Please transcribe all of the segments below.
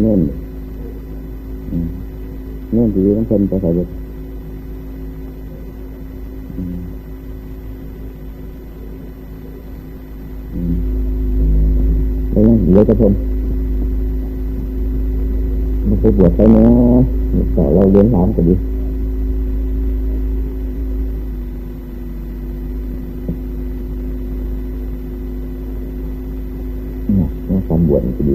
เน่นเน่นที่อยู่ต้องเป็นไปใส่บุตรแล้วยังเหลือจะทนมันไปบวชไปเนาะแต่เราเลี้ยงหลานก็ดีเนี่ยเนี่ยการบวชก็ดี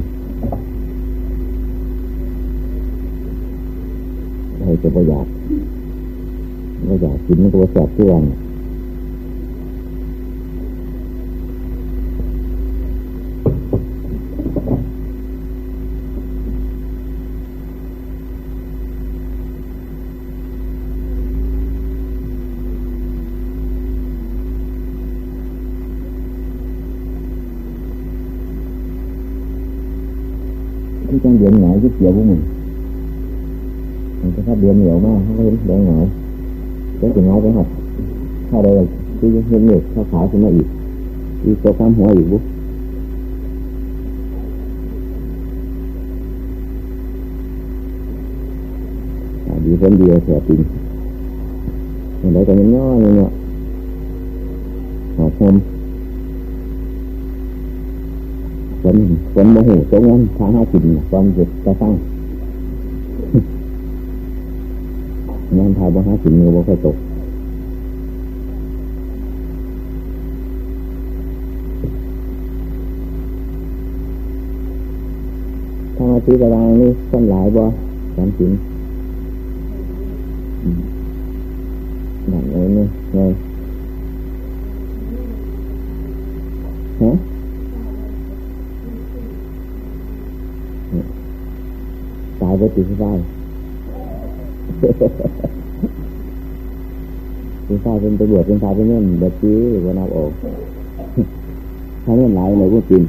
จะประหยัดประหยัดกินมันตัวแสบเพื่อนที่จังเดือนหงายที่เกี่ยวพวกมึงมันจะถ้าเดือนหน้ายุ่งเห็นเมฆขาวกมหั วอีกบุ๊ดีคนเดียวเสียจริงอะไรกันย่อๆเนี่ยหอมฝนฝนโมโหตรงนั้นทางห้าสิบความเจ็บจะตั้ งานทายบ่ห้าสิบมือบ่ค่อยตกทางอาทิตย์ตารางนี่คนหลายบ่สามสิบนั่นเองนี่ไงฮะตายไปติดไฟติดไฟเป็นตำรวจเป็นไฟเป็นเงินแบบนี้วันนับออกถ้าเงินหลายเลยก็จริง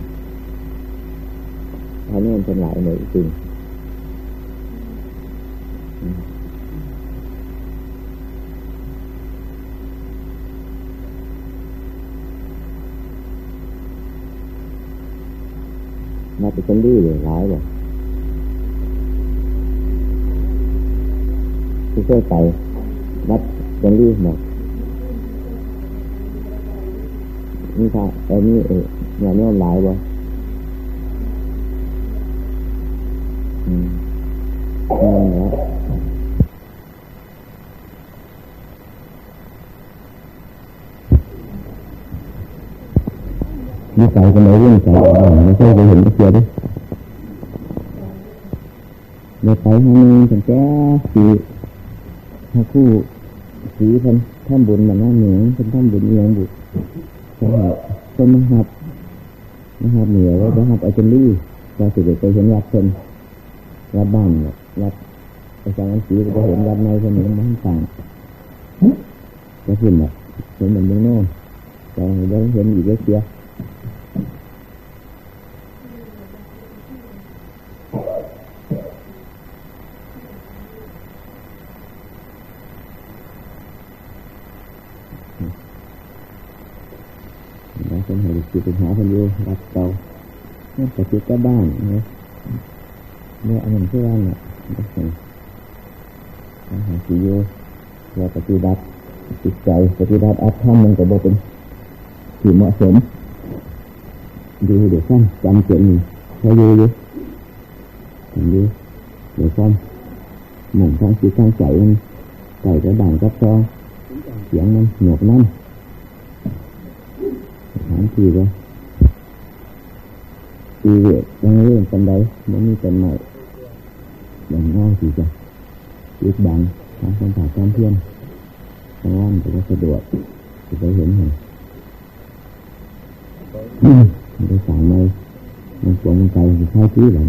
ถ้าเงินเป็นหลายเลยจริงมาเป็นคนดีเลยหลายเลย ที่เคยไปวัดยังรีหมดนี่ค่ะเออนี่เออเนี่ยนี่หลายบ่อืมนั่นแหละนี่ใส่กันเลยวิ่งใส่ไม่ใช่ไปเห็นก็เสียดิเดี๋ยวไปให้นึงถึงแก่สี ถ้าคู่สีเพิ่นทำบุญมันน่าเหนียวเพิ่นทำบุญเอียงบุใช่เพิ่นมหับมหับเหนียวไว้มหับอาจารย์ลี่เราสิเด็กไปเห็นวัดเพิ่นวัดบ้านเนี่ยวัดอาจารย์สีก็เห็นวัดในเพิ่นเหมือนบ้านต่างก็ขึ้นแบบเห็นเหมือนเมืองโน่นแต่เดี๋ยวเห็นอีกเล็กเดียวแล้วเป็นเหตุเป็นหาคนอยู่รับเก่า เนี่ยปฏิบัติบ้านเนี่ยเนี่ยอันนั้นคือว่าเนี่ยก็เป็นอาหารสิโยเราปฏิบัติจิตใจปฏิบัติอัตธรรมมันก็บอกเป็นที่เหมาะสมดูเดี๋ยวสั้นจำเสียงหนึ่งใช้ดูดูทำดูเดี๋ยวสั้นหมุนทางจิตทางใจมันใส่กระด่างกับซองเสียงมันหนวกนั่นถามทีว่า ตีเวทยังเรื่องกันใดมันมีเป็นใหม่อย่างง่ายสิจ้ะยึดบังทางสัมผัสการเพียนทางว่านก็สะดวกจะไปเห็นเห็นมันไปสั่งไม่มันปวงใจมันใช้ที่เลย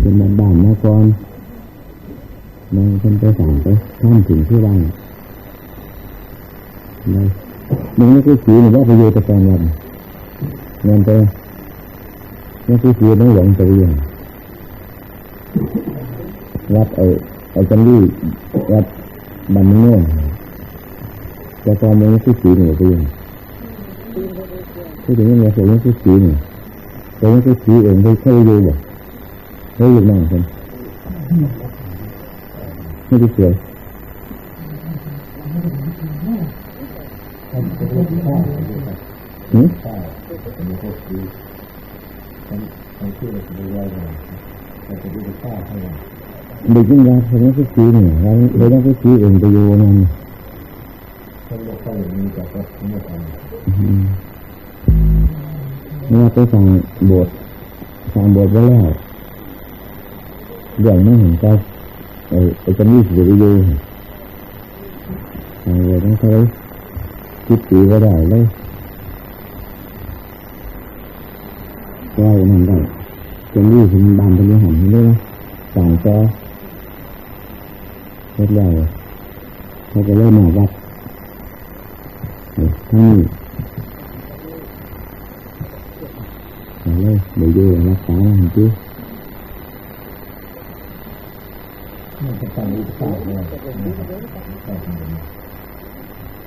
เป็นบ้านบ้านมาก่อนมันเป็นไปสั่งไปข้ามถึงที่บ้าน เลยมึงไม่คือสีหรือว่าไปอยู่ตะแกรงยันเงินไปไม่คือสีไม่หลงไปเรียนวัดไอ้ไอ้จันลี่วัดบันเมืองแต่ตอนนี้คือสีนูไปเรียนพูดถึงเรื่องเรื่องที่สีเนี่ยเรื่องที่สีเองได้เคยอยู่บ่เคยอยู่นั่งคนไม่ได้เสียหืม เด็กยิ่งยากเรื่องที่สีเนี่ยเรื่องที่สีเองไปอยู่นั่นเมื่อไปฟังบทฟังบทไว้แล้วเรื่องไม่เห็นใจไอ้ไอ้จะมีสิริยูฟังบทต้องใช้ คิดตีก็ได้เลยว่ามันได้จะมีถึงบานเป็นหันนี่นะสั่งก็เรียบร้อยเขาก็เริ่มมาวัดทั้งนี้เลยเดี๋ยวดูรักษาหน่อยจีมันจะต้องรู้จักเลยแต่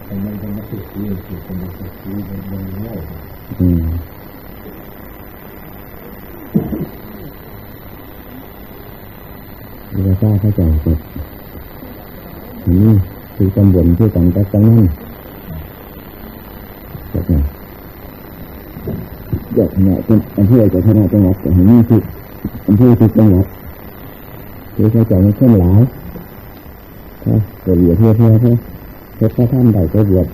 มันจะมาติดที่ที่เป็นติดที่เป็นเรื่องง่ายอืมเราทราบเข้าใจสร็จอันนี้คือตำบลที่กันกับจังนั้นจบเนี่ยจบเนี่ยเป็นอำเภอกับคณะจังหวัดแต่นี่คืออำเภอที่คือจังหวัดคือเข้าใจไม่เข้มหลายถ้าเกิดเหยียดเพื่อเพื่อ เพื่อเพื่อท่านใดก็เหยียด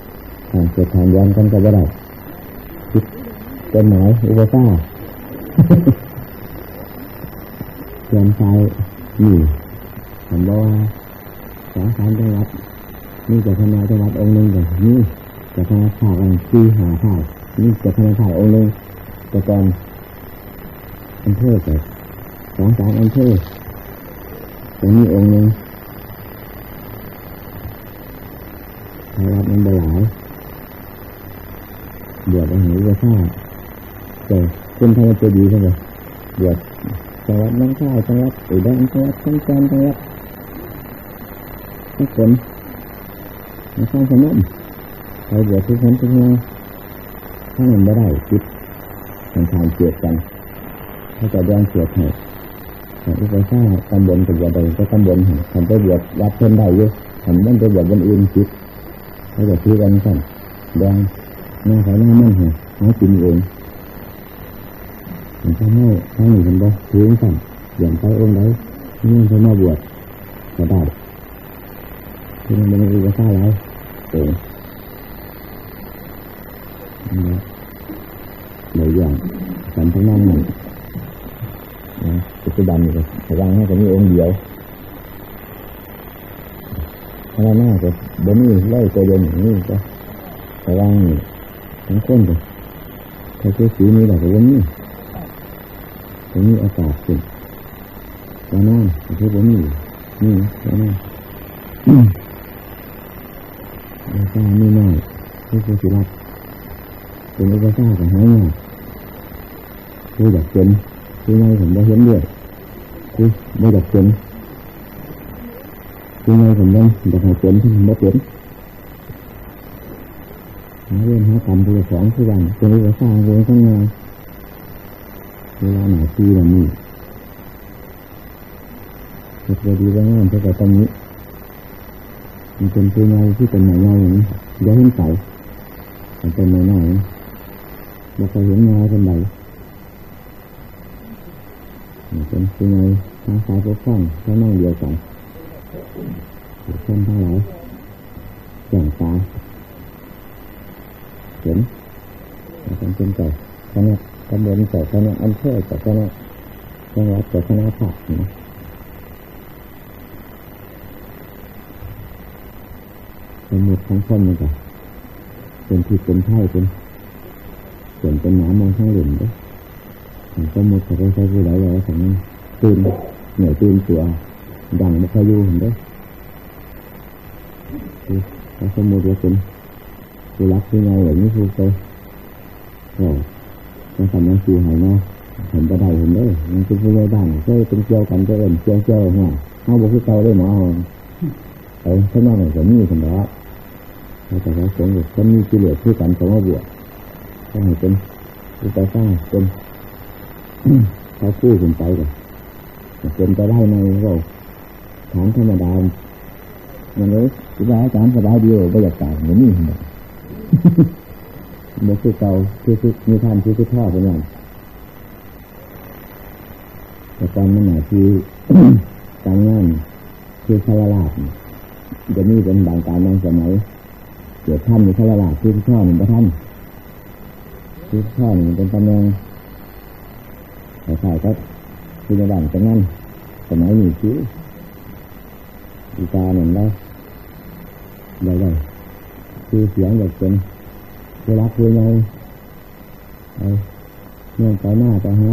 ทางเกิดทางย้อนกันก็ไม่ได้คิดเป็นหมายอุปสรรคเรียนใจนี่ผมบอกว่าสองสามจังหวัดนี่จะคณะจังหวัดองค์หนึ่งแบบนี้จะคณะข่าวอันที่หาข่าวนี่จะคณะข่าวองค์หนึ่งแต่ก่อนอำเภอแต่สองสามอำเภอตรงนี้องค์หนึ่ง ทาวัดมันบหลายเดือดอะไรก็ทราบแต่คนไทยจะดีใช่ไหมเดือดจังหวัดน้องข้าวจังหวัดอุดรจังหวัดขอนแก่นจังหวัดทุกคนในข้างสนมใครเดือดทุกคนทุกงานถ้ามันไม่ได้คิดทางทางเกียดกันเขาจะแย่งเกียดให้แต่ที่ไปสร้างตำบลกับวัดใดก็ตำบลหันทำไปเบียดวัดเพิ่นได้เยอะทำมันไปเบียดบนอื่นคิด เขาจะคิดกันสั่นแดงหน้าขายหน้ามั่นหันหากินเองผมทำให้ทางนี้เห็นบ่ถือสั่นอย่างไปองค์ใดนี่เขามาบวชก็ได้ที่มันเป็นอุปสรรคอะไรเองหลายอย่างสำทั้งนั้นหนึ่งปัจจุบันนี่ก็พลังให้กับมีองค์เดียว พลังหน้าก็บ่มีไล่ตัวยวอย่างนี้ก็พลังนี่ทั้งคนก็ถ้าเชื่อสีนี้เราก็บ่มีตรงนี้อากาศขึ้นแล้วนั่นคือบ่มีนี่แล้วนั่นแล้วก็มีน้อยที่คือสิรับเป็นอุปสรรคของหายง่ายคืออยากเป็นคือไงผมได้เห็นด้วยคือไม่อยากเป็น คือไงผมได้อยากให้เป็นที่ผมไม่เป็นหาเรื่องหากรรมตัวสองคือวันเป็นอุปสรรคเลยทั้งงานเวลาหนาทีแบบนี้เกิดดีว่างานเท่ากับตรงนี้มันเป็นตัวไงที่เป็นหน่อยอย่างนี้อย่าเห็นใส่มันเป็นหน่อยหน่อยเราเคยเห็นงาเป็นใดเป็นยังไงทางซ้ายก็คล่องแค่นั่งเดียวกัน เช่นทั้งหลายแจ่งตาเห็นเป็นเป็นไก่คณะตำบลไก่คณะอำเภอไก่คณะจังหวัดไก่คณะภาคนะสมุดของคนนี่ก็เป็นที่เป็นไทยเป็นส่วนเป็นหนามองข้างหลุมด้วยผมก็มุดเขาไปใช้ผู้ใดเลยผมตื่นเหนื่อยตื่นตัวดังไม่ค่อยยู่ผมด้วยคือเขาสมุดว่าเป็นผู้รักผู้ไหน้าที่ให้เนาะผมจะได้ผมด้วย มันเป็นผู้ใหญ่บ้านเคยเป็นเกี่ยวกันก็เอ็นเกี่ยวเกี่ยวหัวเอาบอกที่เก่าได้หมอเอาไปข้างนอกหน่อยก็มีคนละเขาจะเขาสงบเขามีกิเลสบาให้เป็นอุปสรรคเป็นเขาคู่ขึ้นไปเลยเป็นไปได้ในเราอาจารย์สบายดีบรรยากาศเหมือนนี่เห็นไหมเมื่อคือเก่าคือคือมีท่านคือคือท่อเป็นอย่างแต่ตอนนั้นหนาคือการงานคือคารลาดจะมีเป็นบางการบางสมัยเกิดท่านมีคารลาดคือท่อหนึ่งประท่านคือท่อหนึ่งเป็นตำแหน่งแต่ใช่ก็คือในบ้านจะงั้นสมัยนี้คือดีกาหนึ่งได้ ได้ได้คือเสียงอยากเป็นเวลาคุยไงเอาเนื่องไปหน้าไปฮะ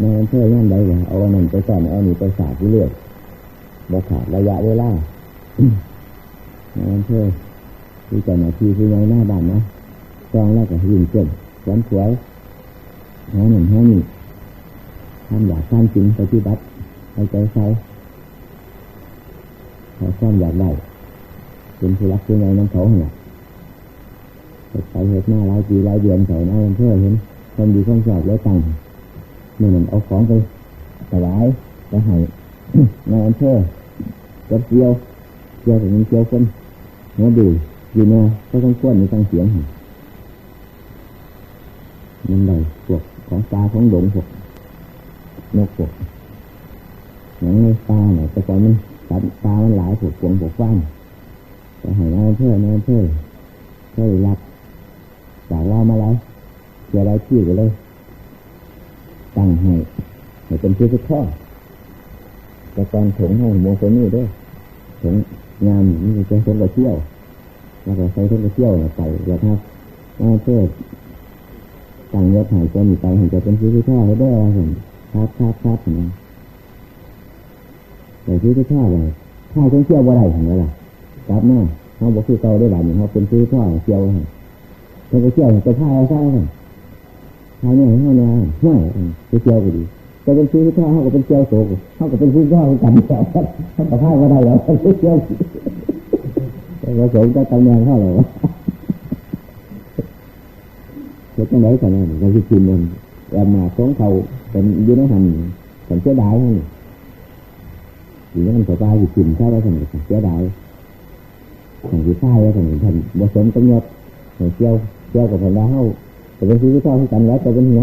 ในอำเภอย่านใดวะเอาอันนั้นไปสอนเอาหนีไปสาดที่เรื่อยบ่ขาดระยะเวลาในอำเภอที่เจ้าหน้าที่คือยังหน้าบ้านนะจองแล้วก็ยิงเก่งสวนสวยหาหนึ่งหานี่ทำอยากทำจริงปฏิบัติไปใจใส่ขอความอยากได้ เป็นผู้รักผู้ใหญ่น้องเขาเนี่ยไปเหตุหน้าหลายปีหลายเดือนเขาหน้าเพื่อเห็นคนดีคนชอบแล้วตังเมื่อนั้นเอาของไปถวายไปให้ในอำเภอกับเกี่ยวเกี่ยวถึงเกี่ยวคนหัวดูอยู่เนาก็ต้องควนในตั้งเสียงหั่นมันได้พวกของปลาของดงพวกนกพวกอย่างในปลาเนี่ยแต่ก่อนมันปลาปลามันหลายพวกพวงพวกฟ้านไป ให้ในอำเภอนอำเภอก็ได้รับจากว่ามาแล้วเกี่ยวอะไรที่กันเลยตั้งให้ให้เป็นชื่อทุกข้อแต่ตอนถงห้องโมงคนนี้ด้วยถงงานนี่จะถงกระเที่ยวแล้วก็ใส่ถงกระเที่ยวไปแล้วครับว่าเพื่อตั้งยศหายจมีไปให้จะเป็นชื่อทุกข้อให้ได้ว่าผมครับครับครับอย่างนั้นแต่ชื่อทุกข้อเลยข้าวเที่ยวว่าไรเห็นไหมล่ะ กลับมาเขาบอกคือเก่าได้แบบนี้เขาเป็นชื่อข้อเที่ยวให้เธอไปเที่ยวไปพายใช่ไหมพายเนี่ยห้าเนี่ยห้วยไปเที่ยวก็ดีจะเป็นซื้อท่าเขาก็เป็นเที่ยวโศกเขาก็เป็นซื้อท่าเขากันแถวเขาก็พายก็ได้แล้วไปเที่ยวแต่ว่าสงจะตำแหน่งเท่าไหร่วะเจ้าจังไรกันเนี่ยเราจะกินมันแอบมาของเขาเป็นยืนในหันเป็นเจ้าดายให้อยู่ในหันต่อไปอยู่กินแค่ได้ขนาดเจ้าดายของที่พายแล้วขนาดท่านผสมกำยศเที่ยวเที่ยวกับคนละเฮาแต่เป็นชีวิตเข้ากันแล้วแต่เป็นหยั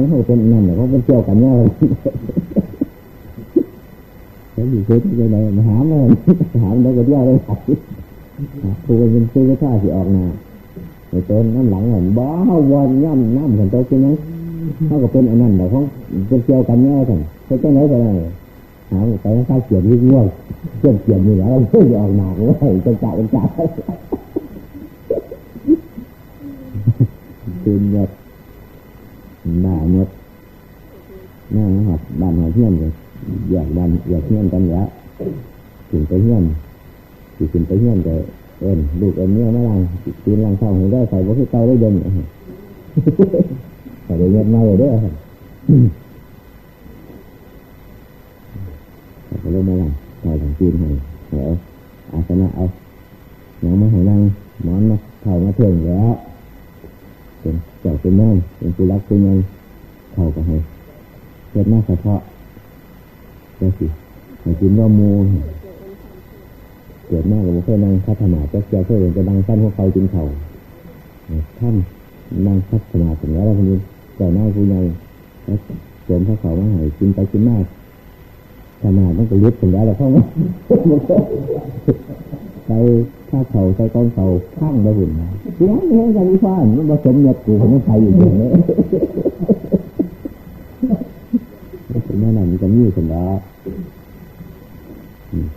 งเขาเป็นนั่นเนี่ยเขาเป็นเที่ยวกันเนี่ยเลยเขาอยู่เฉยๆไหนมาหามันหามันแล้วก็เที่ยวเลยครับครูเป็นชีวิตเข้าสิออกนาในต้นน้ำ หลังเหมือนบ้าวันย่เขาเป็นอันนั้นแต่เขาเป็นเที่ยวกันเนี่ยกันเขาจะไหนไปไหนหาไปข้าวเกียรยิ่งง่วงเกี่ยวเกียรอยู่แล้วเพื่อจะออกหนักเลยจะจ่ายจะจ่ายตื่นหยดด่าหยดนั่งหัดบ้านหัดเที่ยนเลยอยากบ้านอยากเที่ยนกันวะถึงไปเที่ยนถึงไปเที่ยนก็เอินลูเอินเมียมาลังตีนลังเท่าให้ได้ใส่บ่คือเก่าได้เดินแต่เดี๋ยวเงียบมาเลยเด้อก็เลยมาลังใส่ของตีนให้เอาอาสนะเอาหนังมาให้นั่งนอนมาเข่ามาเถิงแล้วเป็นเจ้าเป็นน้องเป็นผู้รักผู้ใหญ่เข้ากันให้เกิดหน้าเฉพาะเจ้าสิให้กินว่ามูเกิดหน้ากับพวกนั่งพัฒนาเจ้าเจ้าเพื่อจะดังสั้นพวกเขากินเขาท่านนั่งพัฒนาถึงแล้วคนนี้เจ้าหน้าผู้ใหญ่แล้วสวมพระเขามาให้กินไปกินมา ขนาดนั้นก็ยึดถึงแล้วเข้ามาใส่ข้าเขาใส่กองเขาข้างได้หุ่นนะเสียงเงี้ยกันฟ้านมันผสมเน็ตกูผมไม่ใส่อยู่อย่างนี้แล้วถึงแม่นั้นมันจะมีสันดา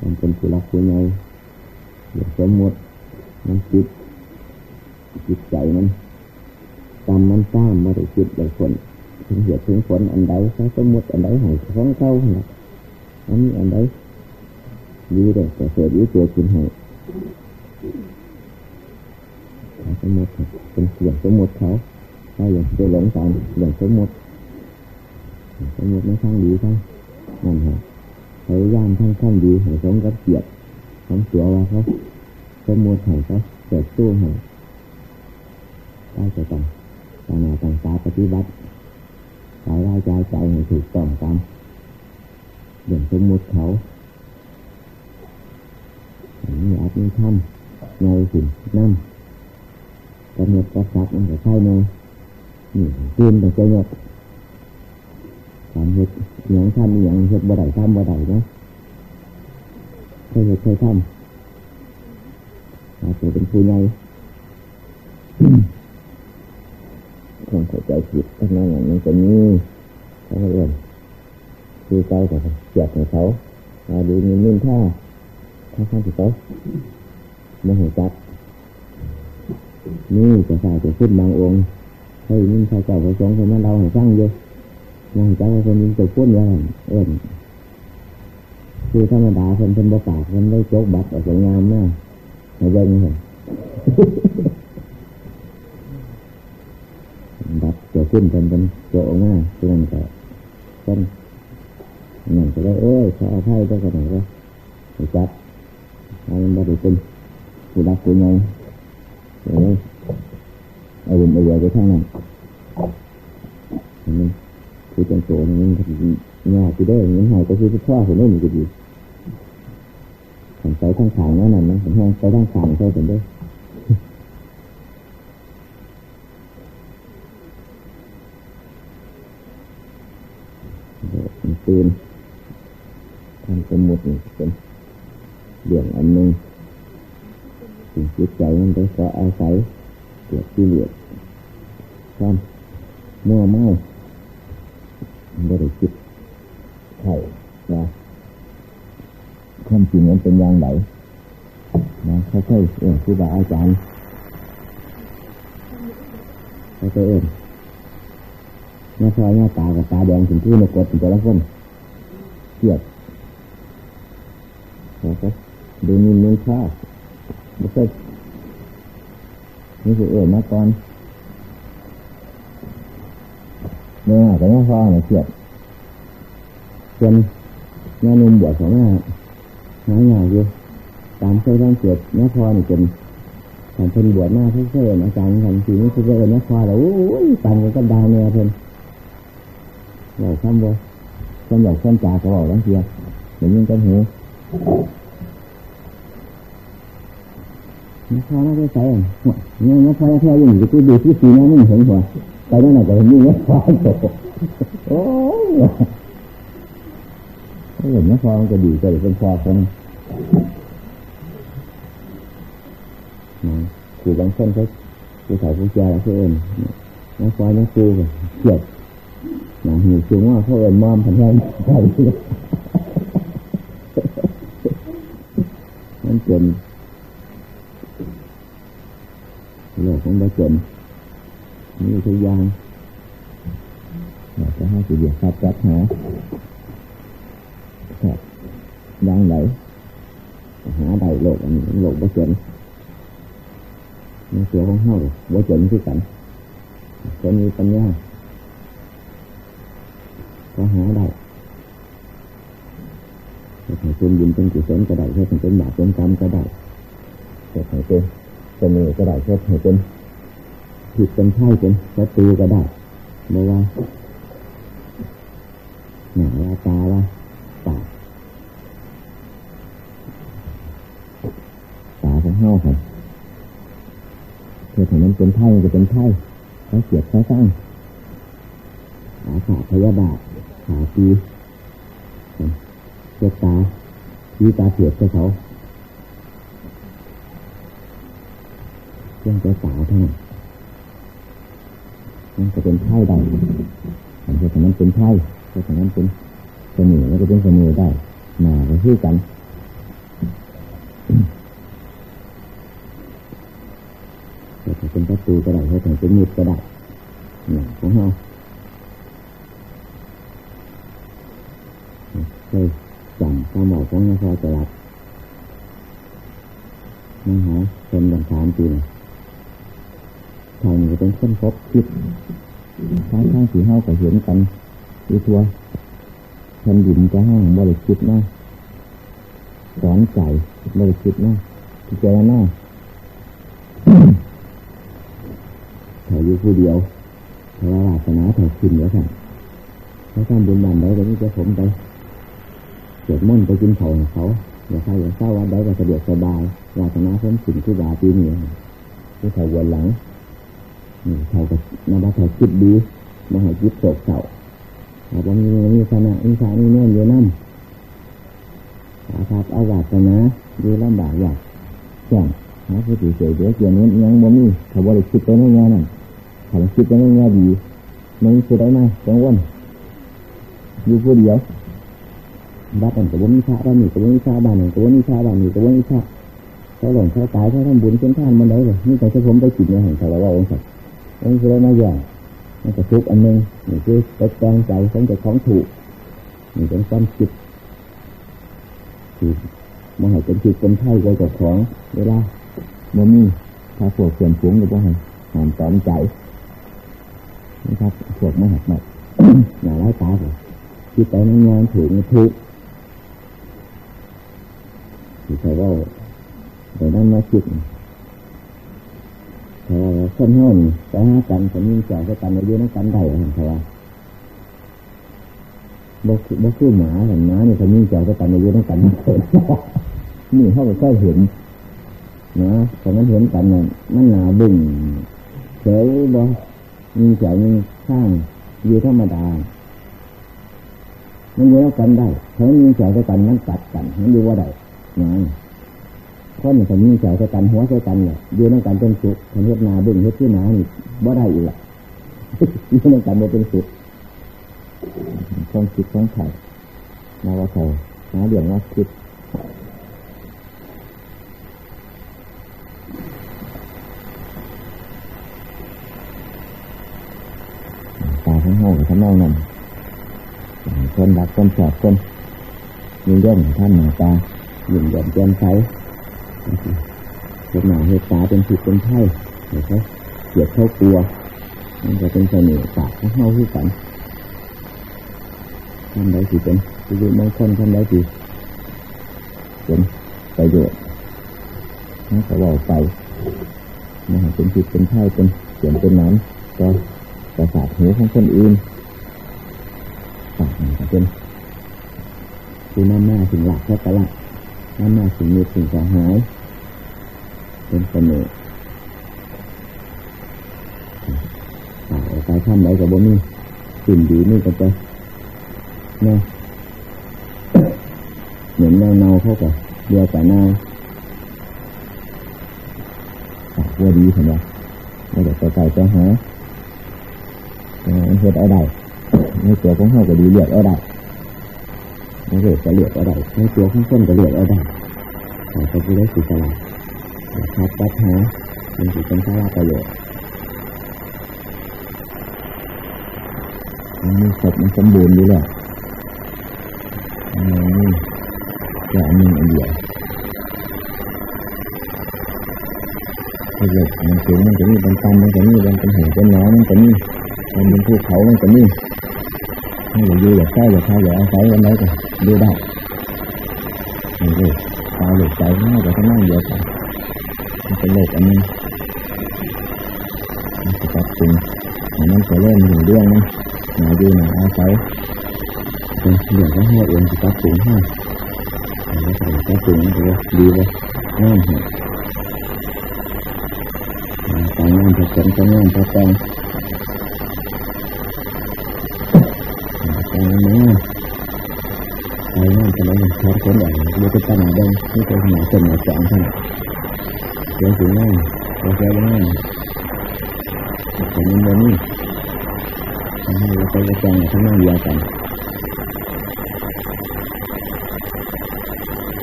มันเป็นผู้รักผู้ใหญ่อย่างสมมติมันจิตจิตใจมันตามมันตามมาได้จิตได้ผลถึงเหตุถึงผลอันใดถ้าสมมติอันใดให้ของเขาเนี่ย อันนี้อันใดดีเลยแต่เสียดีเสียกินให้สมมติเป็นเสียงสมมติเขาถ้าอย่างไปหลงตามอย่างสมมติสมมติไม่ทั้งดีทั้งนั่นฮะพยายามทั้งทั้งดีให้สมกับเกียรติของเสือว่าเขาสมมติให้เขาเกิดตู้ให้ได้จะต้องต่างหน้าต่างตาปฏิบัติกายร่างกายใจให้ถูกต้องตาม เรื่องสมมุติเขาอันนี้อาจมีทำเงาสิน้ำกระเนิดกระซับมันจะใช่เนาะนี่ตื่นแต่ใจหยดการเห็ดเหนียงทำเหนียงเห็ดบ่ได้ทำบ่ได้เนาะเคยเห็ดเคยทำอาจจะเป็นผู้ใหญ่ความเข้าใจผิดทั้งนั้นอย่างนี้จะมีเขาเรียน คือเจ้ากับเกียรของเขาเราดูมีนิ่มท่าท่าข้างที่เขาไม่เห็นจับนี่จะใส่จะขึ้นบางองค์ให้นิ่มชายเจ้าพระสงคนนั้นเราให้ฟังเยอะมองจับคนนี้จะพ้นยังเอ็นคือธรรมดาคนเป็นบปากคนได้โจกบัตรออกสวยงามมากให้เบิ่งเห็นดับเกี่ยวขึ้นเป็นเป็นโจออกมาเพื่อนก็ต้น นั่นก็ได้เอ้ยขาเอาไพ่ได้กันไหนก็ไปจับเอามันบริสุทธิ์ผู้รักผู้ใหญ่เอ้ยเอาบุญเอาเยอะไปข้างนั้นอันนี้คือจังโตนี่มันง่ายที่ได้เงินหายก็คือข้อผมไม่มีก็ดีผมใส่ทั้งขางนั่นน่ะนะผมแห้งใส่ทั้งขางใช่ผมด้วยตื่น ทำสมุดนี่เป็นเรื่องอันหนึ่งสิ่งจิตใจมันไปก็อาศัยเกิดที่เหลือความมั่วเมาไม่ได้คิดไข่นะความจริงมันเป็นอย่างไรนะค่อยๆเอ่ยครูบาอาจารย์ค่อยๆเอ่ยหน้าซอยหน้าตากับตาแดงถึงที่ในกดถึงแต่ละคนเกลียด ดูนินนินชาไม่ใช่นี่คือเอ่ยมาก่อนเนี่ยแต่หน้าซอยเนี่ยเกลียดจนหน้านุ่มบวชของหน้าหายหยาอยู่ตามเคยต้องเกิดหน้าพอนี่จนผ่านเพิ่นบวชหน้าเพื่อนอาจารย์ทันทีนี่คือเอ่ยหน้าพอแล้วโอ้ยตันกันดาวเนี่ยเพิ่นเราทำบ่ทำอยากทำจ่าก็บอกแล้วเพียเดี๋ยวยิ่งกันหู นี่พอแล้วได้ใส่หัวนี่นี่พอแล้วแค่ยิ่งจะดูที่สีนี่ไม่เห็นหัวไปนั่นไหนก็เห็นยิ่งนี่พอโอ้ยเห็นนี่พอมันก็ดีก็เลยเป็นพอคนคือบางคนเขาคือถ่ายผู้ชายแล้วเพื่อนนี่พอนี่คือเกียดหนะหิวสูว่าเขาเอินมอมพันแทน ใช่มันเป็นโลกของเราเป็นนี่ทุกอย่างอยากจะให้สิเดียขับจัดหาครับยางไหนหาใดโลกอันนี้โลกบ่เจนในตัวของเฮาบ่เจนที่กันคนมีปัญญาก็หาได้จะ ให้เป็นบุญเป็นกุศลก็ได้ให้เป็นบาปเป็นกรรมก็ได้จะให้เป็นเสน่ก็ได้จะให้เป็นผิดเป็นไถ่เป็นศัตรูก็ได้ไม่ว่าหน้าว่าตาว่าปากตาของเฮาครับเพื่อให้มันเป็นไถ่ก็เป็นไถ่เขาเกียดเขาสร้างขาขาพยาบาทขาตี เจ็บตายีตาเสียบใส่เขาเรื่องจะสาวเท่านั้นมันจะเป็นไพ่ได้มันจะทำนั้นเป็นไพ่จะทำนั้นเป็นเสน่ห์แล้วก็เป็นเสน่ห์ได้หนาก็คือกันจะเป็นประตูก็ได้จะเป็นมิดก็ได้เนี่ยของเราเคย ของนายพอจะรับนะฮะเป็นดังถามจริงทางนี้เป็นคนพบคิดทั้งทั้งสีเฮาก็เห็นกันอีทัวแผ่นดินจะห้างบริคิดนะสอนใจบริคิดนะพิจารณาถ้าอยู่ผู้เดียวพระวาสนาถกขึ้นแล้วค่ะเขาทำบุญบันได้ก็จะผมไป เสียมุ่นไปกินเขาเขาอย่าใครอย่าเศร้าวันได้ก็สะดวกสบายวาสนาผมถึงที่บาปีนี้ที่เขาวนหลังนี่เขาก็นำมาเขาคิดดีมาให้คิดโศกเศร้าแต่บางทีมีคณะอินทานี่แน่นอยู่นั่นครับเอาวาสนาดูลำบากอยากแข่งหาผู้ถือเสียเดี๋ยวเกี่ยวนี้ยังบ่มีเขาบริคิดไปในแง่นั้นเขาคิดไปในแง่ดีมันคือได้ไหมกังวลอยู่ผู้เดียว บ้านกับว่ามีชาบ้านนี้กับว่ามีชาบ้านหนึ่งกับว่ามีชาบ้านนี้กับว่ามีชาเขาหลงเขาตายเขาทำบุญเช่นท่านมันได้เลยนี่แต่ถ้าผมได้จิตเนี่ยเห็นเขาแล้วว่าองค์สัตว์องค์คือได้มาอย่างมันจะทุกอันหนึ่งนี่คือตกแต่งใจของเจ้าของถูกนี่เป็นความคิดที่มันให้เป็นจิตเป็นไถ่กับของเวลาโมมี่ถ้าพวกเสื่อมสูงหรือว่าให้หามตอมใจนะครับพวกไม่หักหนักหนาไร้ตาเลยคิดไปในงานถูกทุกข์ ที่เขาว่าแต่นั่นมาคิดเขาว่าคนห้องไปหากันคนยิ่งแก่ก็กันในเรื่อนั้นกันได้เหรอเขาว่าบ่บ่คือหมาเห็นหมาเนี่ยคนยิ่งแก่ก็กันในเรื่อนั้นกันนี่เขาก็เคยเห็นนะพอมันเห็นกันเนี่ยมันหนาบึ้งเฉยบ่ยิ่งแก่ยิ่งข้างอยู่ธรรมดามันอยู่กันได้เพราะมันยิ่งแก่ก็กันมันกัดกันมันอยู่ว่าได้ งานคนนี่คนยิ่งแก่ก็กันหัวก็กันเนี่ยอยู่ในกันเป็นสุขคนเฮ็ดนาบึ้งเฮ็ดที่นานี่บ่ได้อีกละอยู่ในกันบ่เป็นสุขความคิดของไข่มาว่าเขาหาเรื่องว่าคิดตาของห้องทำนองนั้นคนรักคนชอบคนมีเรื่องท่านหน้าตา ยิ่งหย่อนแจ่มใสเป็นหน้าเหตุตาเป็นผิดเป็นไข้เห็นเขาเกียดเขากลัว มันจะเป็นเสน่ห์ปากของเฮาที่กันทำได้สิเป็นสิริมงคลทำได้สิเป็นประโยชน์ให้เขาบอกไปมันเป็นผิดเป็นไข้เป็นเสียงเป็นน้ำก็ประสาทหูของคนอื่นปากมันก็เป็นคือหน้ำหน้าถึงหลักแค่ตะละ น้ำหน้าถึงมีถึงสหาย เป็นเสน่ห์ออกไปทำไรกับบ่มีสิ่งดีนี่ก็จะเนี่ยเหมือนแนวเนาเข้ากับเดียวกับเนาปากว่าดีเห็นไหมเราจะไปไกลไปหาเฮ็ดเอาได้ในตัวของเขาก็ดีเลือกเอาได้ ในเรื่องจะเลือกเอาได้ในตัวของคนก็เลือกเอาได้แต่เขาไม่ได้สิสละครับปัญหาเป็นสิ่งเป็นสาระประโยชน์มันมีศพมันสมบูรณ์อยู่แล้วอันนี้แค่อันหนึ่งอันเดียวถ้าเกิดมันสูงมันจะมีเป็นตันมันจะมีเป็นเป็นหัวเป็นน้อยมันจะมีมันเป็นภูเขามันจะมีให้เราอยู่อย่าใกล้อย่าใกล้อย่าอาศัยกันไหนก็ ดูได้นี่เลยตาหลุดใจง่ายกว่าทั้งนั้นเดียวกันมันเป็นโลกอันนี้มันจะตัดสินมันจะเล่นถึงเรื่องนะหนาอยู่หนาอาศัยเป็นเรื่องของเราเองจะตัดสินให้แล้วใส่ตัดสินก็ดีเลยง่ายเหรอการงานผสมกับงานผสมการงานไปงาน จะไม่ทอดคนใหญ่ดูเป็นปัญหาเดิมที่เป็นหนาเส้นหนาสองขนาดเรื่องถึงงานเราแก้งานแต่ยังไม่มีทำให้เราไปกระจายทั้งนั้นเดียวกัน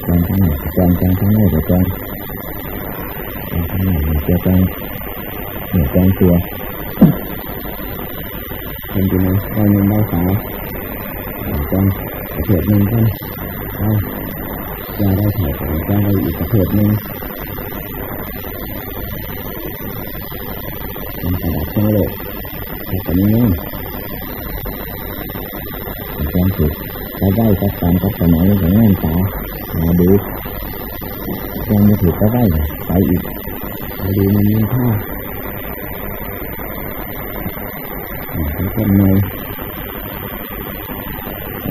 การทั้งไหนกระจายการทั้งไหนกระจายการทั้งไหนกระจายเหนือแกงตัวคนที่ไหนได้เงินได้สาวจังประเทศหนึ่ง ก็ได้ยาได้ถ่ายของยาได้อีกประเภทหนึ่งมันกระดาษทั้งโลกแต่ตอนนี้เนี่ยแกงสุดก็ได้กับการกับสมัยของงานตามาดูยังไม่ถูกก็ได้ไปอีกไปดูมันมีค่าแล้วก็ใน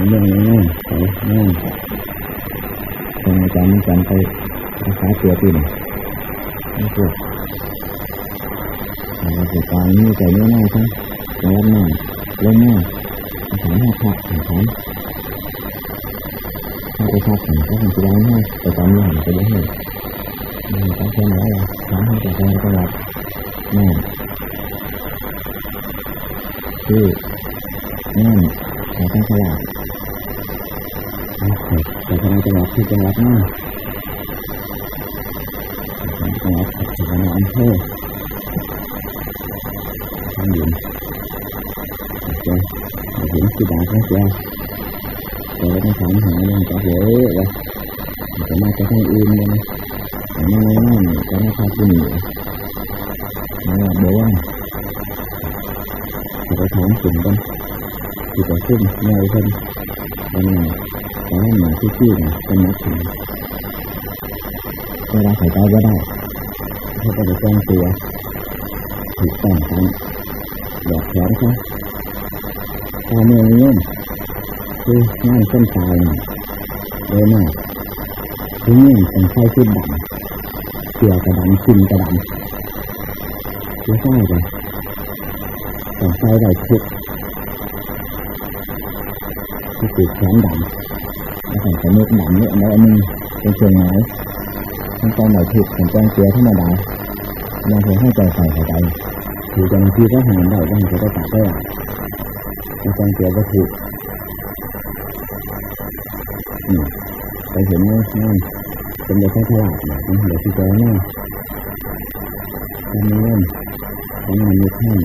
เรื่องง่ายๆไปง่ายทางอาจารย์มีการไปรักษาตัวตีนไม่ปวดเราจะตายนี่ใจไม่ง่ายทั้งร้อนหน่อยลงหน้าถามห้าพักถามถ้าไปพักถึงก็คงจะได้ให้แต่ตอนนี้หันไปได้ให้มันต้องแค่ไหนล่ะถามให้แต่ใจก็รับแน่คือแน่เราต้องฉลาด แต่ทำไมจังหวัดที่จังหวัดหน้าจังหวัดจังหวัดอำเภอทางยินเจ้าเห็นสีดาของเจ้าเราต้องถามหาเรื่องจะเหยว่าจะมาจากทางอื่นเลยนะแต่ไม่ไม่ไม่จะมาพาที่นี่มาเดี๋ยวว่าจะไปถามสิ่งกันที่จะขึ้นเงยขึ้นวันไห นตอนนั้นมาที่ที่นะเป็นนักถึงเวลาใส่ใจก็ได้เขาก็จะแจ้งตัวถูกต้องตามแบบแผนเขาตามเมืองนี้คือง่ายเส้นตายนะโดยมากคือเนี่ยเป็นไข้ขึ้นดำเกี่ยวกระดำกินกระดำคือใช่เลยต้องใช้ได้ทุกที่ติดแขนดำ แล้วใส่กระเม็ดดำเนี่ยอันใดอันนึงเป็นเชียงไม้ทั้งตอนไหนถูกเป็นแจ้งเกลือธรรมดาเราคงให้ใจใส่ใจถือจังที่ก็หามได้บ้างจะได้ตัดได้แต่แจ้งเกลือก็ถูกนี่ไปเห็นไหมนั่นเป็นเด็กแค่ฉลาดนะต้องเดี๋ยวที่เจอหน้าจำนี้นั่นทำงานมีข้าว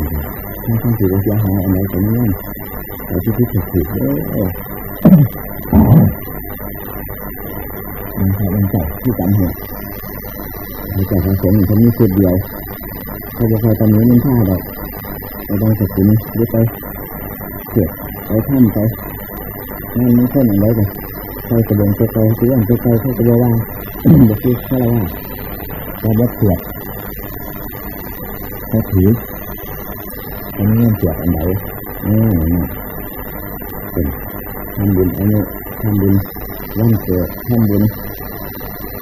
ถ้าข้าวถือว่าเสียหายอันไหนก็ไม่นั่นเราที่ที่ถูกถูกเออ ส่ส่ที่จำหัวเขาจะผสมเขามีสุดเดียวเขาบอกใครตอนนี้มันท่าดอกเราต้องสกุลยึดไปเสียไปท่ามไปนั่นไม่ใช่หนังได้กันใครกระเบงกระเกาเรื่องกระเกาเขากระเบว่าบอกคือแค่ว่าเราบดเสียดเขาถืออันนี้มันเสียดอันไหนนี่นี่เป็นทำบุญอันนี้ทำบุญวันเกิดทำบุญ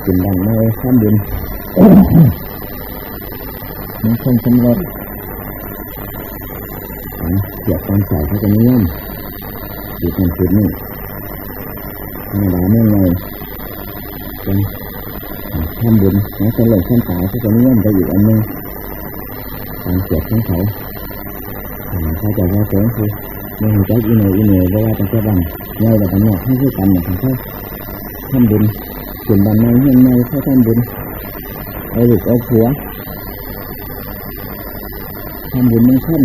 กินดังไม่ทำบุญมันคงสำเร็จเสียดตอนใส่เขาจะนิยมอยู่ตรงจุดนี้ธรรมดาเมื่อไงเป็นทำบุญนะจะหลงขั้นตายเขาจะนิยมไปอีกอันนึงการเสียดของเขาเขาจะว่าเสียงคือเมื่อใจอีเหน่อยอีเหน่อยเพราะว่าตั้งแต่บันไงแบบนี้ให้คือกันเนี่ยเขาทำบุญ ส่วนบันในเฮียนในเขาทำบุญเอาลูกเอาผัวทำบุญไม่ขั้น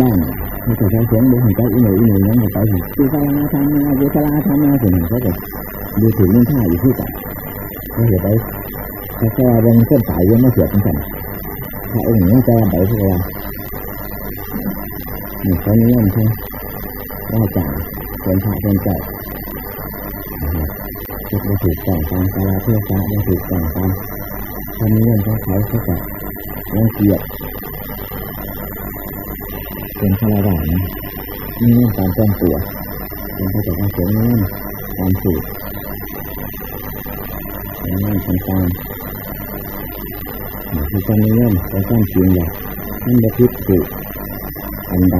บ้านเขาจะใช้เสียงดูหันใจอีเหน่อยอีเหน่อยนั้นไปถึงดูสลาทำมาดู ดูถึงนิ่งท่าอยู่ที่กันเขาเห็นไปเขาแค่บางคนตายยังไม่เสียกันกันถ้าเองนี่จะไปพวกเรานี่เขานิยมใช่ว่าจ่ายเป็นพระเป็นเจ้าจะไปถูกต้องตามกาลเทศะไปถูกต้องตามเขานิยมของเขาเขาจะรังเกียจเป็นฆราวาสนะนี่เรื่องการจ้องตัวเป็นพระเจ้าเสียงนี่ความสูตรนี่เรื่องต่างๆคือการนิยมการสร้างจริงอย่างนั่นจะพิสูจน์อันใด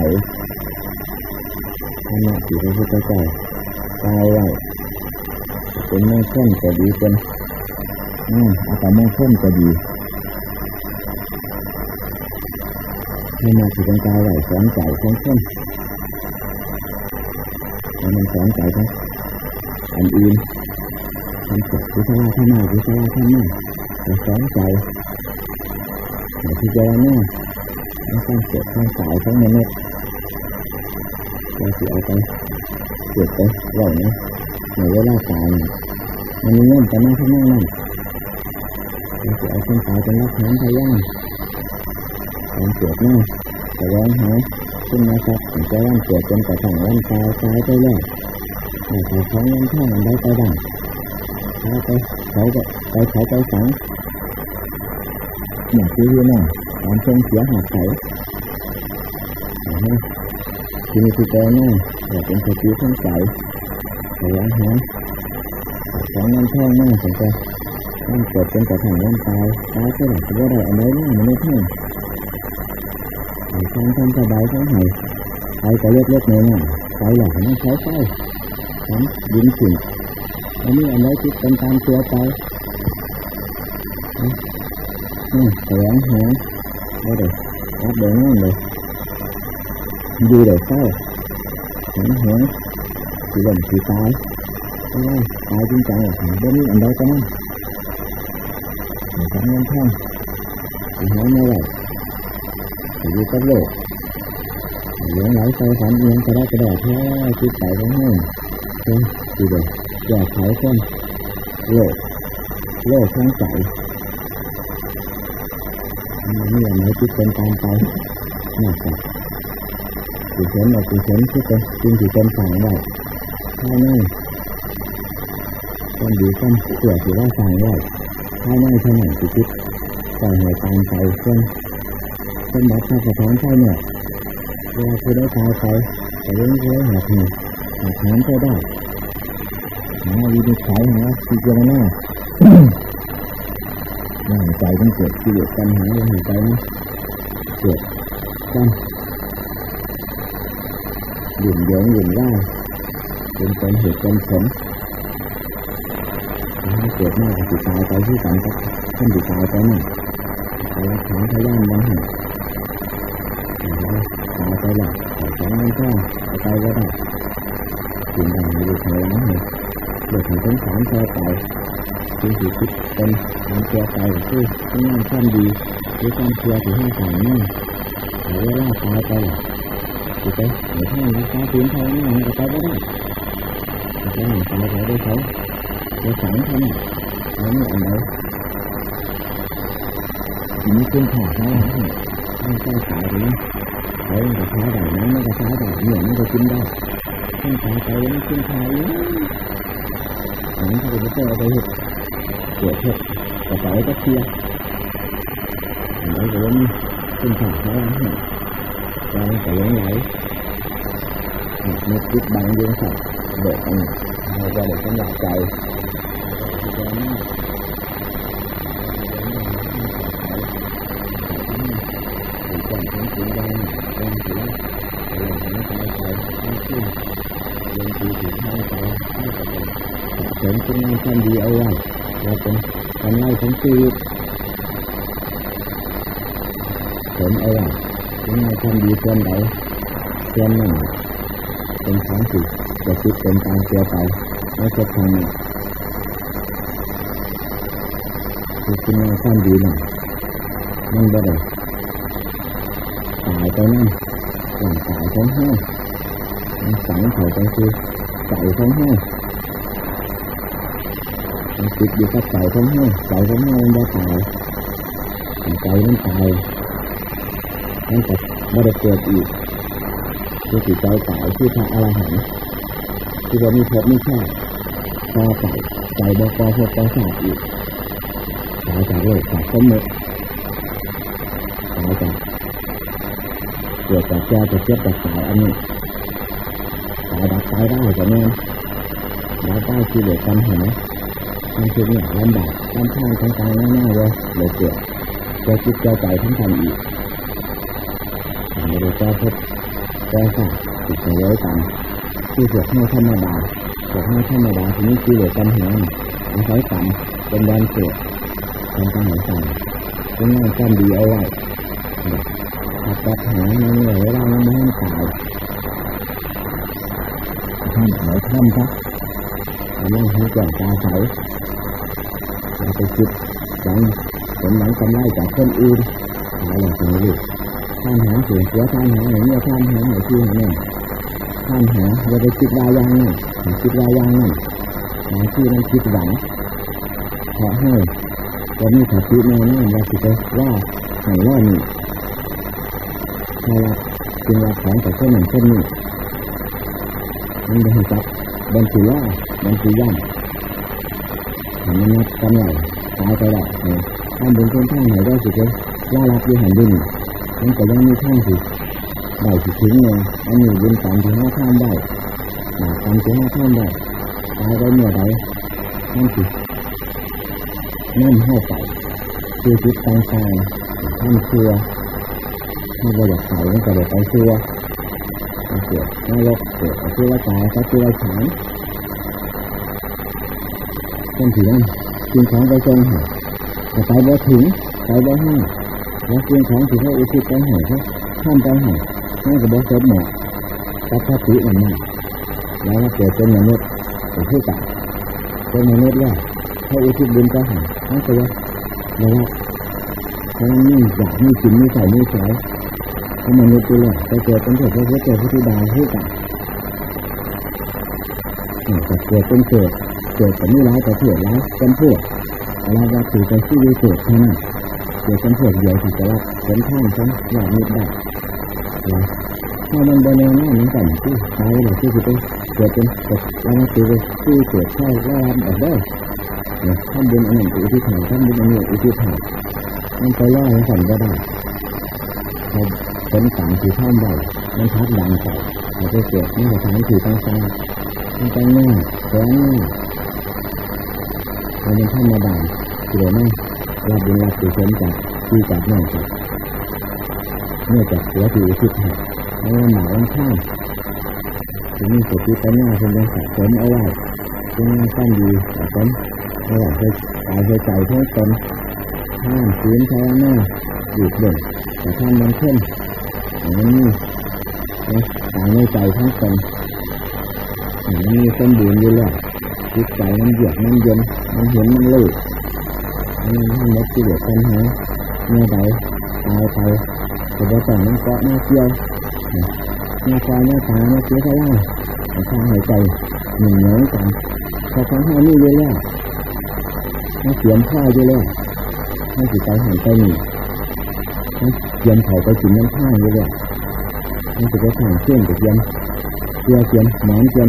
ธรรมะที่พระพุทธเจ้ากล่าวไว้ เป็นมงคลก็ดีเป็นอ่าอาตมงคลก็ดีธรรมะที่เป็นกาวไว้สอนใจของคนแล้วมันสอนใจของอันอื่นทำเสร็จวิชาธรรมะวิชาธรรมะจะสอนใจแต่ที่เจอเนี่ยไม่ต้องเกิดความสายของมนุษย์เราจะเอาไปเกิดไปไหวนะ ในเวลาตายมันมีเงื่อนแต่นั่งข้างนั่งนั่นเราจะเอาคนตายเป็นรักฐานพยานการเกิดหน้าจะร้องหาขึ้นมาครับถึงจะร่างเกิดจนกระทั่งวันตายตายไปแล้วแต่เขาของยังท่องอันใดไปได้เขาไปเขาไปไปเขาไปฝังอย่างที่นี่น่ะการทรงเสียหาดใสที่มีที่แก้ง่แต่เป็นสติทั้งใจ แต่ยังหาของเงินทองมากถึงจะต้องเกิดเป็นกระทั่งวันตายตายก็หลับว่าได้อันไหนนี่มันไม่ท่องไอ้ความทำสบายทั้งหายไปก็เล็กเล็กน้อยน้อยไปหลับมันใช้ไฟฉันยินสิ่งอันนี้อันไหนคิดเป็นตามตัวไปนี่แต่ยังหาไม่ได้รับเดินนั่นเลยดูเดี๋ยวเศร้าเห็นหัวสีหล่นสีตายไม่ได้ตายจริงหนื่อง เงินท่องสีหายไม่ไหวสีอยู่กับโลกเหลืองไหลใจฝันเอียงกระได้กระดาษแท้คิดไปก็ให้เฮ้ยดูเดี๋ยวแก้ ภายในความดีความเสื่อที่ว่าสั่งไว้ภายในเท่านั้นที่คิดปล่อยให้ตามไปเช่นเช่นแบบพระสะท้อนใช่เนี่ยเวลาคือได้ตายไปแต่เรื่องเรื่องหักหนึ่งหักน้ำก็ได้หาวินิจฉัยหาพิจารณาร่างใจต้องเกิดกิเลสปัญหาในหัวใจนะเกิดกันหยุ่นเยิงหยุ่นล่า เป็นเป็นเหตุเป็นผลถ้าเกิดมากก็ติดตายไปที่กันก็ท่านติดตายไปนั่นไปรักษาพยานบางแห่งแล้วตายไปแล้วแต่สองนั้นก็ไปก็ได้สิ่งใดไม่ได้ทำร้ายเลยเกิดถึงสงสารต่อไปคือสิคิดเป็นการเชื่อใจคือที่งานความดีหรือความเชื่อที่ให้ต่างนั่นแต่เวลาตายไปแล้ว thì cái để thấy người ta tiến theo nó người ta có đó người ta làm sao cái này có cái đây thôi cái trắng không nó nhẹ đấy chỉ như cương thả ra là không không sai phải đấy đấy là phá đảo nó nó là phá đảo nhiều nó là kim đâu. Không phải cái nó cương thả. Ấy đấy, thì nó sẽ ở đây hết của thiệt và cái các kia. Đấy là cương thả ra là không cái cái đấy một chút bằng dương sạch ลนึกคิดบางยังสัตว์เด็กอันเราจะเด็กสำหรับใจะไม่ถึงก่อนถึงถึงได้ก่อนถึงเราจะไม่ใจไม่ขึ้นยังตีถึงห้าใจไม่กระโดดสะสมคุณงามความดีเอาไว้เราเป็นกันไล่ของชีวิตสมเอาไว้เราทำดีเกินไปเกินหนึ่งเป็นของสิจะคิดเป็นตามเสียไปไม่จะทำคือคุณงามความดีหน่อยมันบ่ได้ตายไปนั่นหลังตายของห้ามันฝังเขาไปคือใจของห้ามันคิดอยู่กับใจของห้าใจของห้ามันบ่ตายใจมันตายนั่นก็ไม่ได้เกิดอีกคือจิตใจตายที่พระอรหันต์ ที่ว่ามีภพมีชาติต่อไปใจบกพบกศาสตร์อีกตายจากโลกจากสมมติตายจากเกิดจากแก่จากเจ็บจากตายอันนี้ตายดับตายได้จะแน่แล้วได้ที่เหลือกันเห็นไหมทำสิ่งเนี่ยลำบากลำข้างทั้งกายหน้าเลยเลยเกิดเกิดจิตใจทั้งทันอีกไม่ได้แก้ทุกแก้ค่ะติดเอาไว้กัน ที่เสือกให้ธรรมดาเสือกให้ธรรมดาทีนี้กิเลสกันหัวอาศัยกันเป็นวันเกิดทำการหายใจเป็นงานการดีเอาไว้ขัดตัดหาในเหนื่อยเวลางไม่ให้ตายท่านหายท่านครับนั่งให้แก่ตาใสเราไปคิดหวังผลหวังกำไรจากคนอื่นหาอย่างนี้ท่านหาเสียเสียท่านหาอย่างนี้ท่านหาไหนที่ไหนเนี่ย ท่านหาเราไปคิดรายยังนั่นคิดรายยังนั่นบางที่มันคิดหวังขอให้เรามีสติดในนี้เราคิดว่าให้ว่านี่ถ้าเราจึงรับของจากเช่นนั้นเช่นนี้มันจะให้จับบันทีล่าบันทีย่างทำมันนับกันไหวตายไปแล้วท่าบุญคนท่านไหนได้สิเลยล่ารับด้วยหันดินมันก็ยังมีท่านสิ ได้สิถึงเนี่ยอันนี้บุญกรรมที่ห้าท่านได้บาปกรรมที่ห้าท่านได้ตายได้เมื่อใดนั่นสินั่นเข้าไปคือจิตต่างๆท่านเชื่อถ้าเราอยากใส่ก็จะไปเชื่อเกิดนรกเกิดเชื่อว่าตายก็เชื่อฉานต้นถือนั่นจึงของไปทรงหาแต่ไปบ่ถึงไปบ่ห้าแล้วจึงของถือให้อุทิศไปหาเขาท่านไปหา นั่นก็บ่สมเหมาะกับพระตินั่นนั่นแล้วเกิดเป็นมนุษย์เป็นผู้ตัดเป็นมนุษย์แล้วเขาอุทิศบุญไปหานั่นก็ว่าแล้วเพราะนี่อยากมีกินมีใส่มีใช้ถ้ามนุษย์ตัวแหละไปเกิดเป็นเกิดพระพุทธเจ้าพระธิดาผู้ตัดแต่เกิดเป็นเกิดเกิดแต่ไม่ร้ายแต่เถื่อนร้ายเป็นพวกอะไรว่าถือไปที่วิเศษเท่านั้นเกิดเป็นพวกเดียวที่จะรับผลท่านฉันอยากมีได้ นะถ้ามันเดินแนวหน้านี้กันที่ตายเลยที่จะไปเกิดเป็นเกิดแล้วถือไปที่เกิดเข้าแล้วรับออกได้เนี่ยทำบุญอันหนึ่งอุทิศถ่ายทำบุญอันหนึ่งอุทิศถ่ายมันไปล่อให้สั่นก็ได้พอผลสั่งคือท่านได้มันทักดังใส่แล้วก็เกิดนี่สถานที่ต่างๆมันไปง่ายแสนง่ายมันเป็นธรรมดาเดี๋ยวนั่งรับบุญรับกุศลจากที่จากนั่งจาก เมื่อจากหัวที่อุทิศให้ในวันหนาวันข้างถึงมีสติปัญญาเพิ่งจะสะสมเอาไว้เป็นงานสั้นดีสะสมเอาไว้ให้ตายให้ใจทั้งตนท่านศีลภาวนาดีเด่นแต่ท่านมันเข้มอย่างนี้นะตายในใจทั้งตนอย่างนี้สมบูรณ์อยู่แล้วจิตใจมันเหยือกมันเย็นมันเห็นมันรู้มันทำลดกิเลสปัญหาเมื่อใดตายไป จะไปต่อน้ำเกาะน้ำเกี่ยวน้ำคอยน้ำตาน้ำเสียใช่ไหมแต่ข้าหายใจหนึ่งเหมือนกันพอของห้านี่เยอะแล้วน้ำเสียมข้าวเยอะแล้วน้ำจิตใจหันไปหนึ่งเยียมเขาไปกินน้ำข้างเยอะแล้วน้ำจิตใจห่งเชื่อมกับเยียมเชื่อเยียมหมอนเยียม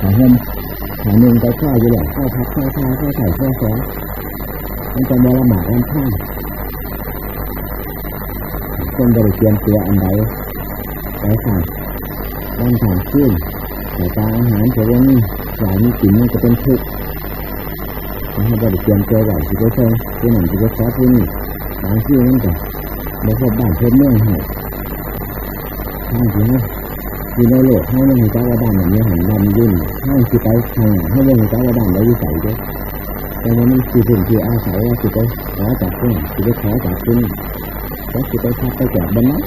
หาเงินหาเงินไปข้าวเยอะแล้วข้าวพักข้าวข้าวข้าวใส่ข้าวแสงมันจะมาละหมาดวันข้าง คนบริเตรียมตัวอันใดไปสั่งร่างกายขึ้นแต่ตาอาหารจะเฉยนี่หลายมีกลิ่นมันจะเป็นทุกข์ให้บริเตรียมตัวไหวที่จะเชิงที่หนึ่งที่จะซอที่นี่บางที่นั่นก็บ่พบบ้านพบเมืองให้ทางที่ให้ที่ในโลกให้ในหัวใจว่าบ้านอย่างนี้หันบ้านยุ่นห้างที่ไปทางให้ในหัวใจว่าบ้านได้วิสัยด้วยแต่วันนี้คือถึงที่อาศัยว่าคือไปขอจากที่คือไปขอจากที่นี่ แล้วคือไปทักไปแจกบรรณะ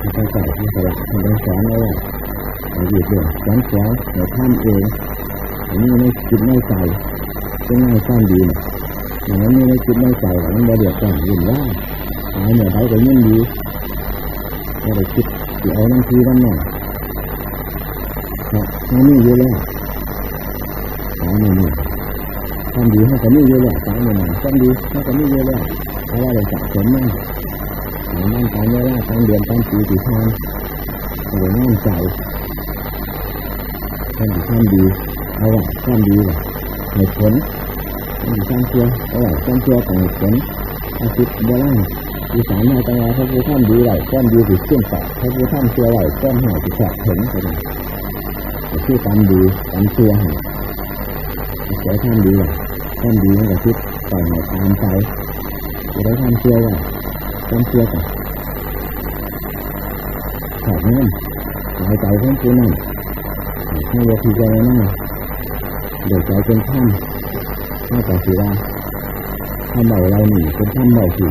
คือไปใส่ที่สละที่ไปสอนเอาไว้อยู่เดียวสอนสอนในท่านเองอันนี้ไม่คิดไม่ใส่เป็นง่ายสั้นดีอย่างนั้นไม่คิดไม่ใส่หรอกมันบ่เดือดร้อนยิ่งว่าหายเหนื่อยไปก็ยิ่งดีก็เลยคิดที่เอานั่งทีนั่นหน่อยเพราะมันนี่เยอะแล้วสายนี่นี่ทำดีให้กับนี่เยอะแล้วสายนี่นี่ทำดีให้กับนี่เยอะแล้ว เพราะว่าเราสะสมมากหานั่งการเวลาการเดือนการปีกี่ทางเอาไว้นั่งใจทำดีทำดีเอาไว้ทำดีเลยเหตุผลทำดีทำเชื่อเอาไว้ทำเชื่อของเหตุผลอาชีพโบราณอีสานมาจังหวะพระพุทธท่านดีไหลก้อนดีติดขึ้นต่อพระพุทธท่านเชื่อไหลก้อนหายติดแฉกถึงไปเลยชื่อตามดีตามเชื่อหายเชื่อท่านดีเลท่านดีมันก็คิดต่อยหายตามใจ จะได้ท่านเชื่อว่าท่านเชื่อกันถอดเงินหายใจท่านผู้นั้นให้ยกทีใจหน้าเดี๋ยวใจเป็นท่านถ้าแต่สีราท่านเบาเราหนีเป็นท่านเบาสิ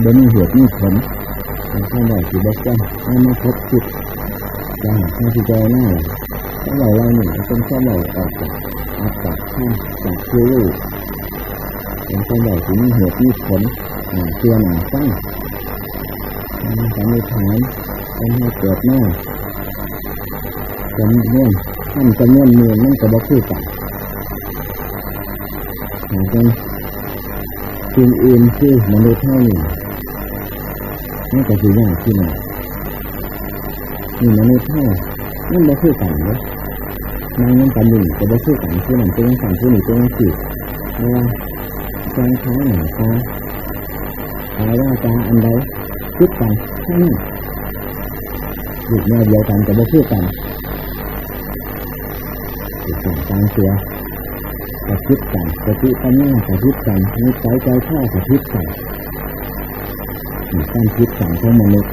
เดี๋ยวมีเหตุมีผลท่านเบาสิบกจ้าให้มาพบจิตจะหาท่านที่ใจหน้าท่านเบาเราหนีเป็นท่านเบาออกจากอัตจากท่านจากเชื่อลูก เป็นท่านเบาสิมีเหตุมีผลเชื่อหนาตั้งสันนิษฐานเป็นให้เกิดหน้าจำเนื่อนท่านจำเนื่อนมืองนั่นก็บอกคือกันหาเป็นสิ่งอื่นที่มนุษย์เท่านี้นั่นก็คือยากที่หนนี่มนุษย์เท่านั่นบอกคือกันเลยนางนั่นกันหนึ่งก็บอกคือกันที่หนั่นเป็นสั่งที่หนึ่งเป็นสี่เพราะว่า แสงท้าหนาตาอายว่าจาอันใดคิดกันทั้งนั้นอยู่แนวเดียวกันกับบ่พูดกันอยู่ต่างต่างเสียกระคิดกันกระติปัญญากระคิดกันมีใจใจข้ากระคิดกันมีการคิดกันของมนุษย์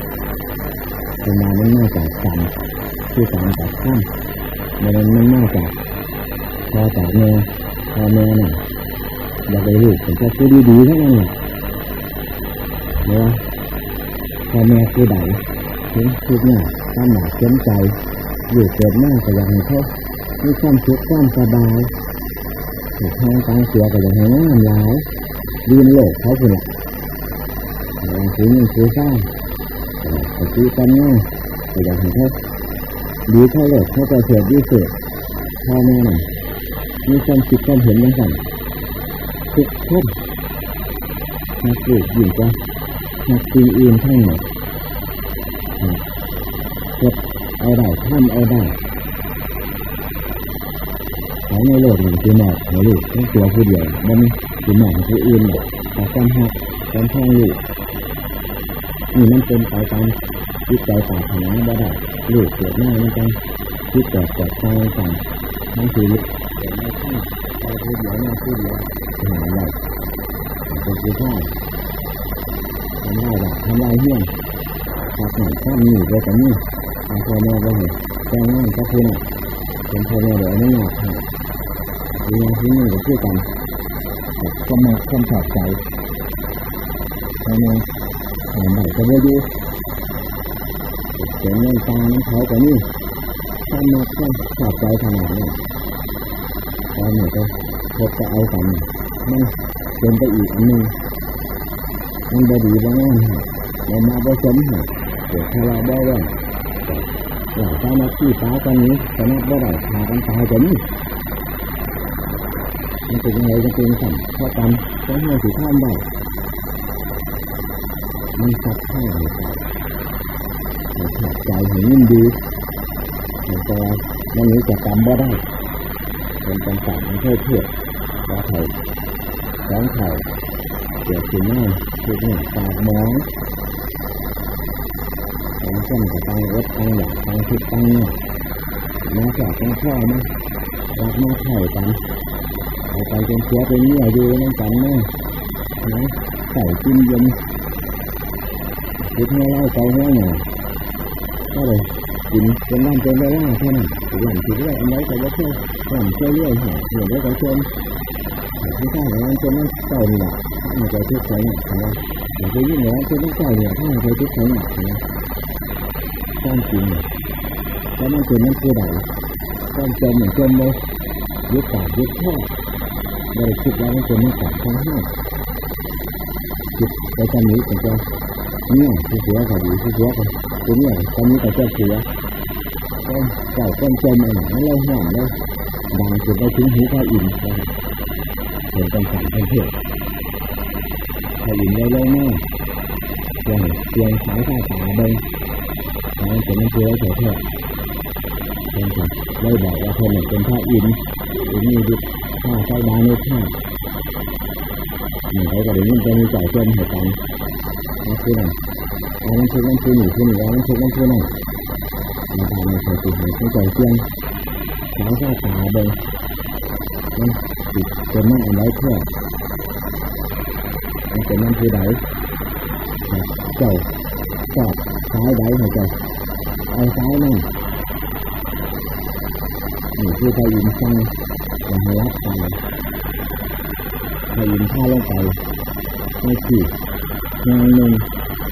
เป็นมามันมาจากกรรมที่กรรมจากข้ามมันมันมาจากพอจากแม่พอแม่น่ะ อยากได้ลูกเป็นแค่ผู้ดีๆเท่านั้นแหละเนาะพอแม่คือใดถึงคิดเนี่ยความหนาเชื่อใจ อยู่เกิดหน้าก็อยากให้เขามีความสุขความสบายถูกทางกลางเสียก็อยากให้งามหลายยืนโลกเขาคือละแต่ว่าคือยิ่งคือสร้างแต่คือกันง่ายก็อยากให้เขาดีเท่าโลกเขาจะเสียดีเสุดพ่อแม่หน่ะมีความคิดความเห็นยังไง ทุกคนนักปลูกยิ่งกว่านักปีอื่นทั้งหมดกดเอาได้ทำเอาได้ขาในโลกหนึ่งคือหมอกในลูกต้งตัวผู้เดียวมันคือหมอกผู้อื่นเนี่ยแต่ความหักความท่องลูกนี่มันเป็นไปตามจิตใจปากถนาบ่ได้ลูกเกิดหน้ามันจังคิดแตกแตกตายกันทั้งคือลูกเกิดไม่ข้างไปผู้เดียวหน้าผู้เดียวหาอะไรเป็นคือข้าทำลายแบบทำลายเหี้ยนขาดหนังข้ามนี่ไปแต่นี่ทาพ่อแม่ก็เห็นแจ้งงานก็คือน่ะเป็นพ่อแม่เดี๋ยวไม่หนักค่ะดีงานที่นี่ก็คือกันก็มาคำถอดใจพ่อแม่หาใหม่ก็ไม่ดูเสียเงินตาน้ำเขาแต่นี่ถ้ามาต้องถอดใจขนาดนี้ ตอนนี้ก็พบจะเอากันมันเป็นไปอีกอันหนึ่งมันบดีบ้างานเรามาบ่สมหาเกิดทะเลาะบ่แว่งหลายเจ้าหน้าที่ฟ้าตอนนี้จะนับบ่ได้พากันตายจะนี่มันเป็นยังไงจะเป็นสั่นเพราะกันต้องให้สิท่านได้มันสักแค่ไหนแต่ขาดใจเห็นยินดีแต่มันนี้จะจำบ่ได้ เป็นจังสันมันเคยเพื่อว่าไทยสองไทยเกิดขึ้นมาคือเนี่ยปากมองสองคนกับตังรถตังอยากตังคิดตังเนี่ยมาจากตังพ่อนะรักมาไข่กันเอาไปจนเสียเป็นเนี่ยอยู่นั่นกันแม่นะใส่กินเย็นคิดให้เล่าใจให้หน่อยก็เลย กินจนนั่นจนเวลาเท่านั้นหลังถึงว่าอันไหนก็จะเชื่อหลังเชื่อเรื่อยหาเห็นได้ก็เชื่อไม่ใช่อย่างนั้นจนนั่นเก่านี่แหละถ้ามันจะทุกข์ใจเนี่ยนะอยากจะยิ่งอย่างนั้นจนนั่นเก่าเนี่ยถ้ามันจะทุกข์ใจเนี่ยนะความจริงเนี่ยถ้ามันเป็นนั่นคือใดความจมเหมือนจมเลยยึดปากยึดข้อไม่ได้คิดว่ามันเป็นนั่นกับทั้งห้าคิดไปตอนนี้เป็นจะเนี่ยคือเสือกับดีคือเสือกับตัวเนี่ยตอนนี้กับเจ้าเสือ ก็เก่าต้นจมอะไรนั่เลยห่วงเลยดังจนไปถึงหูพระอินทร์เห็นกันสั่งกันเถื่อนพระอินทร์ได้เลยแม่เพียงเพียงสายตาตาเบิ้งสายเป็นน้ำเชื้อเฉยเถอะเพียงแต่ได้บอกว่าเธอเป็นพระอินทร์อินทร์มีดิบข้าใช้ดานุชาหนึ่งเขาก็ได้ยินจะมีใจ่ายเกินเหตุการณ์นั่นคือนั่นนั่นคือนั่นคือหนีคือหนีนั่นคือนั่นคือหนั่ง นมาตามในสติหันใจเพียงสายตาตาเบิ้งมันติดจนนั่นอะไรแค่มันเป็นนั่นคือใดเจ้าชอบซ้ายใดให้เจ้าเอาซ้ายนั่นนี่คือพยินสั่งอย่าให้รับตายพยินท่าลงไปในที่งานหนึ่ง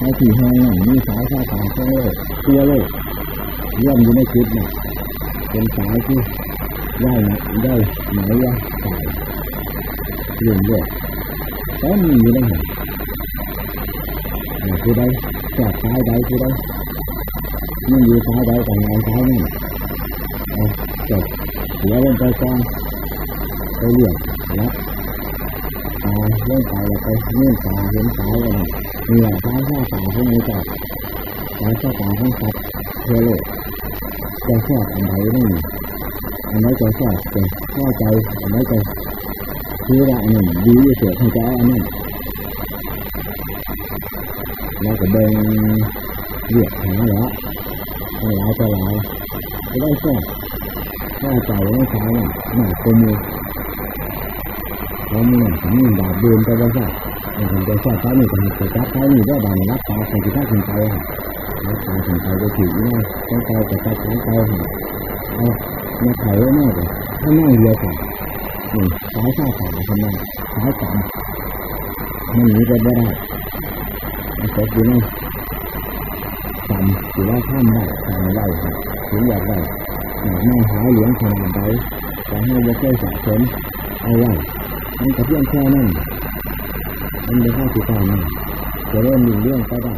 ในที่แห่งหนึ่งมีสายข้าตาเทั่วโลกเทั่วโลก ร่วมอยู่ในจุดน่ะเป็นสายที่ได้ได้ไหนว่าสายเรื่องโลกก็มีอยู่ในหัวคือใดจอดซ้ายใดคือใดมันอยู่ซ้ายใดแต่งานซ้ายนี่เอาจบหัวลงไปกองไปเรียกแล้วตาเล่นตาแล้วไปเนื่อตาเห็นตาแล้วนี่แหละซ้ายข้าตาพวกนี้จอดซ้ายข้าตาทั้งสัตว์เทโล จะชอบอันไหนนี่อันไหนใจะชอบจะเข้าใจอันไหนใจคือว่าอันหนึ่งดีที่สุดให้จอันนั้นเราก็เดินเรียกหาแล้วหลายต่อหลายไม่ได้แค่ถ้าใจไม่ใช้เนี่ยหนักตัวมือเขามีสามีดาบเดินไปว่าใช่ผมจะใช้ใช้หนึ่งจะจับใช้หนึ่งได้บางรับตาใส่ที่ท่าถึงไป รับตาถึงไปจะถือเนี่ยต้องไปจะจับใช้ไปเอามาไถ่ไว้แม่เลยถ้านั่งเดียกันนี่สายข้าขาทำไมสายกรรมมันหนีไปไม่ได้อาศัยอยู่ในกรรมถือว่าข้ามได้ทางได้ถึงอยากได้อยากไม่หาเหลืองขนาดใดจะให้ไม่เคยสะสมเอาไว้มันก็เพียงแค่นั้นมันไม่เข้าถึงการนั้นจะเริ่มมีเรื่องก็ได้